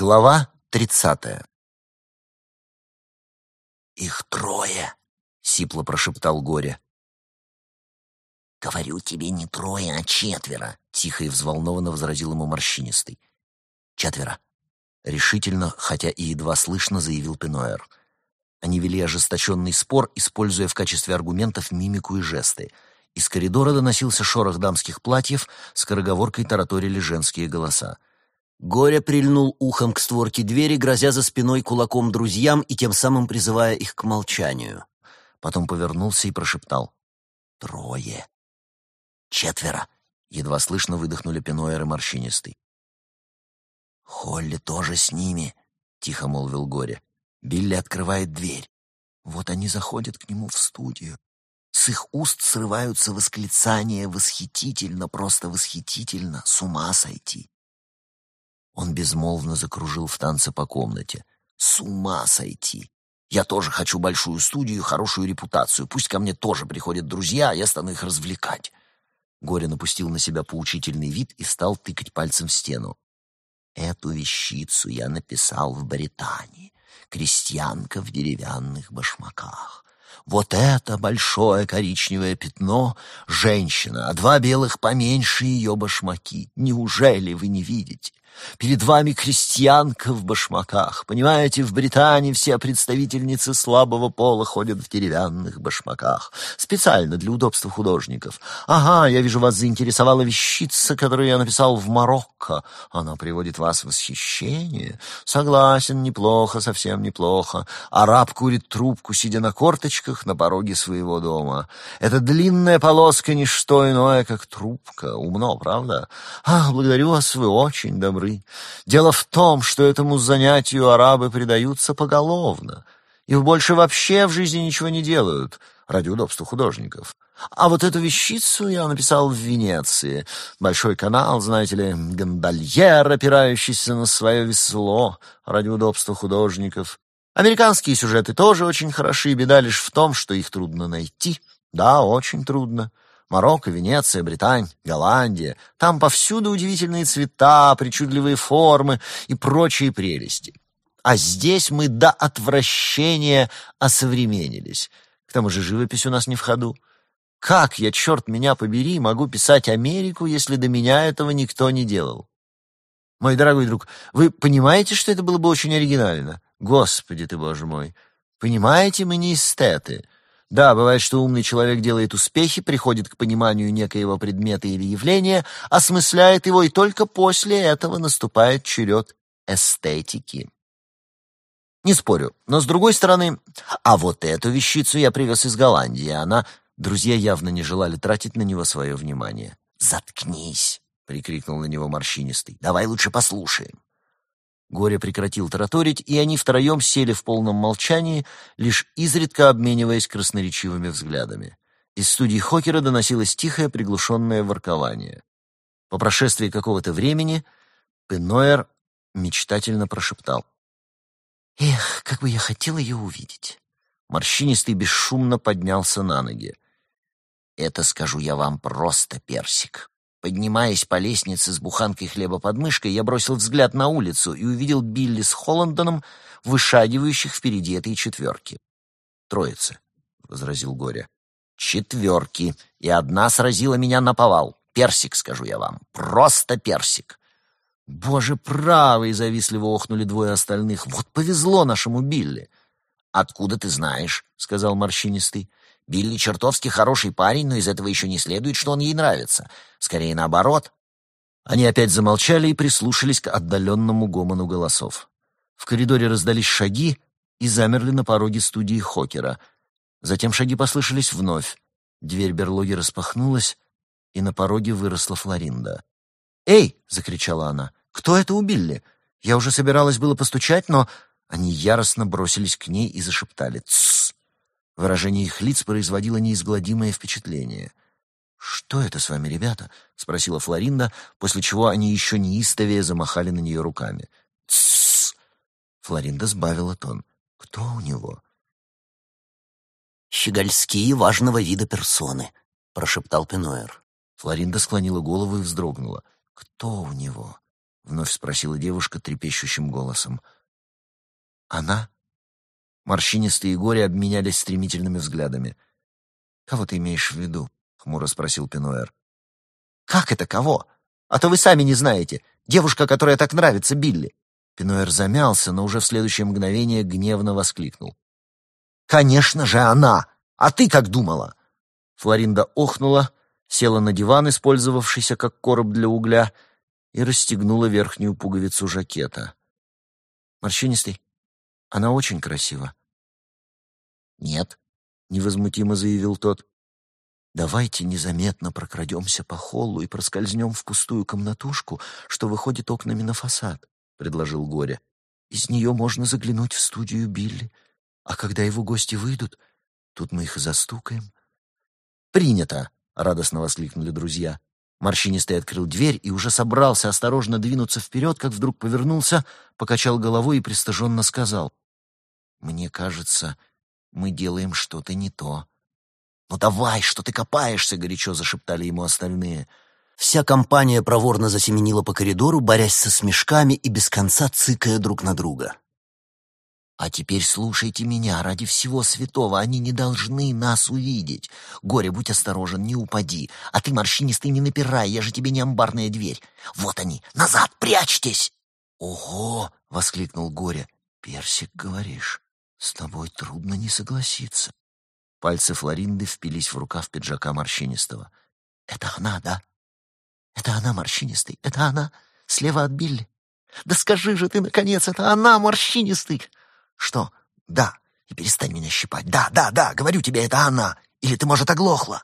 Глава тридцатая «Их трое!» — сипло прошептал Горе. «Говорю тебе не трое, а четверо!» — тихо и взволнованно возразил ему морщинистый. «Четверо!» — решительно, хотя и едва слышно, заявил Пенуэр. Они вели ожесточенный спор, используя в качестве аргументов мимику и жесты. Из коридора доносился шорох дамских платьев, скороговоркой тараторили женские голоса. Горя прильнул ухом к створке двери, грозя за спиной кулаком друзьям и тем самым призывая их к молчанию. Потом повернулся и прошептал. «Трое. Четверо!» — едва слышно выдохнули Пенуэр и Морщинистый. «Холли тоже с ними», — тихо молвил Горе. Билли открывает дверь. Вот они заходят к нему в студию. С их уст срываются восклицания «восхитительно, просто восхитительно, с ума сойти». Он безмолвно закружил в танце по комнате. «С ума сойти! Я тоже хочу большую студию, хорошую репутацию. Пусть ко мне тоже приходят друзья, а я стану их развлекать». Горе напустил на себя поучительный вид и стал тыкать пальцем в стену. «Эту вещицу я написал в Британии. Крестьянка в деревянных башмаках. Вот это большое коричневое пятно — женщина, а два белых поменьше ее башмаки. Неужели вы не видите? Перед вами крестьянка в башмаках. Понимаете, в Британии все представительницы слабого пола ходят в деревянных башмаках. Специально для удобства художников. Ага, я вижу, вас заинтересовала вещица, которую я написал в Марокко. Она приводит вас в восхищение. Согласен, неплохо, совсем неплохо. Араб курит трубку, сидя на корточках на пороге своего дома. Эта длинная полоска — не что иное, как трубка. Умно, правда? Ах, благодарю вас, вы очень добры добры. Дело в том, что этому занятию арабы предаются поголовно. и больше вообще в жизни ничего не делают, ради удобства художников. А вот эту вещицу я написал в Венеции. Большой канал, знаете ли, гондольер, опирающийся на свое весло, ради удобства художников. Американские сюжеты тоже очень хороши, беда лишь в том, что их трудно найти. Да, очень трудно. Марокко, Венеция, Британь, Голландия. Там повсюду удивительные цвета, причудливые формы и прочие прелести. А здесь мы до отвращения осовременились. К тому же живопись у нас не в ходу. Как я, черт меня побери, могу писать Америку, если до меня этого никто не делал? Мой дорогой друг, вы понимаете, что это было бы очень оригинально? Господи ты, боже мой! Понимаете, мы не эстеты. Да, бывает, что умный человек делает успехи, приходит к пониманию некоего предмета или явления, осмысляет его, и только после этого наступает черед эстетики. Не спорю, но с другой стороны, а вот эту вещицу я привез из Голландии, она... Друзья явно не желали тратить на него свое внимание. «Заткнись!» — прикрикнул на него морщинистый. «Давай лучше послушаем». Горе прекратил тараторить, и они втроем сели в полном молчании, лишь изредка обмениваясь красноречивыми взглядами. Из студии Хокера доносилось тихое приглушенное воркование. По прошествии какого-то времени Пенойер мечтательно прошептал. «Эх, как бы я хотел ее увидеть!» Морщинистый бесшумно поднялся на ноги. «Это, скажу я вам, просто персик. Поднимаясь по лестнице с буханкой хлеба под мышкой, я бросил взгляд на улицу и увидел Билли с Холландоном, вышагивающих впереди этой четверки. «Троицы», — возразил Горя. «Четверки, и одна сразила меня на повал. Персик, скажу я вам, просто персик». «Боже правый!» — завистливо охнули двое остальных. «Вот повезло нашему Билли!» «Откуда ты знаешь?» — сказал морщинистый. Билли чертовски хороший парень, но из этого еще не следует, что он ей нравится. Скорее наоборот. Они опять замолчали и прислушались к отдаленному гомону голосов. В коридоре раздались шаги и замерли на пороге студии Хокера. Затем шаги послышались вновь. Дверь берлоги распахнулась, и на пороге выросла Флоринда. «Эй!» — закричала она. «Кто это у Билли? Я уже собиралась было постучать, но...» Они яростно бросились к ней и зашептали. «Тссс! Выражение их лиц производило неизгладимое впечатление. «Что это с вами, ребята?» — спросила Флоринда, после чего они еще неистовее замахали на нее руками. «Тссс!» — Флоринда сбавила тон. «Кто у него?» «Щегольские важного вида персоны», — прошептал Пенуэр. Флоринда склонила голову и вздрогнула. «Кто у него?» вновь спросила девушка трепещущим голосом. Она? Морщинистые горе обменялись стремительными взглядами. «Кого ты имеешь в виду?» — хмуро спросил Пинуэр. «Как это кого? А то вы сами не знаете. Девушка, которая так нравится Билли». Пинуэр замялся, но уже в следующее мгновение гневно воскликнул. «Конечно же она! А ты как думала?» Флоринда охнула, села на диван, использовавшийся как короб для угля, и расстегнула верхнюю пуговицу жакета. «Морщинистый, она очень красива». «Нет», — невозмутимо заявил тот. «Давайте незаметно прокрадемся по холлу и проскользнем в пустую комнатушку, что выходит окнами на фасад», — предложил Горя. «Из нее можно заглянуть в студию Билли, а когда его гости выйдут, тут мы их и застукаем». «Принято!» — радостно воскликнули друзья. Морщинистый открыл дверь и уже собрался осторожно двинуться вперед, как вдруг повернулся, покачал головой и пристыженно сказал. «Мне кажется, мы делаем что-то не то». «Ну давай, что ты копаешься?» — горячо зашептали ему остальные. Вся компания проворно засеменила по коридору, борясь со смешками и без конца цыкая друг на друга. А теперь слушайте меня, ради всего святого, они не должны нас увидеть. Горе, будь осторожен, не упади. А ты, морщинистый, не напирай, я же тебе не амбарная дверь. Вот они, назад, прячьтесь!» «Ого!» — воскликнул Горе. «Персик, говоришь, с тобой трудно не согласиться». Пальцы Флоринды впились в рукав пиджака морщинистого. «Это она, да? Это она, морщинистый, это она, слева от Билли. Да скажи же ты, наконец, это она, морщинистый!» «Что? Да. И перестань меня щипать. Да, да, да, говорю тебе, это она. Или ты, может, оглохла?»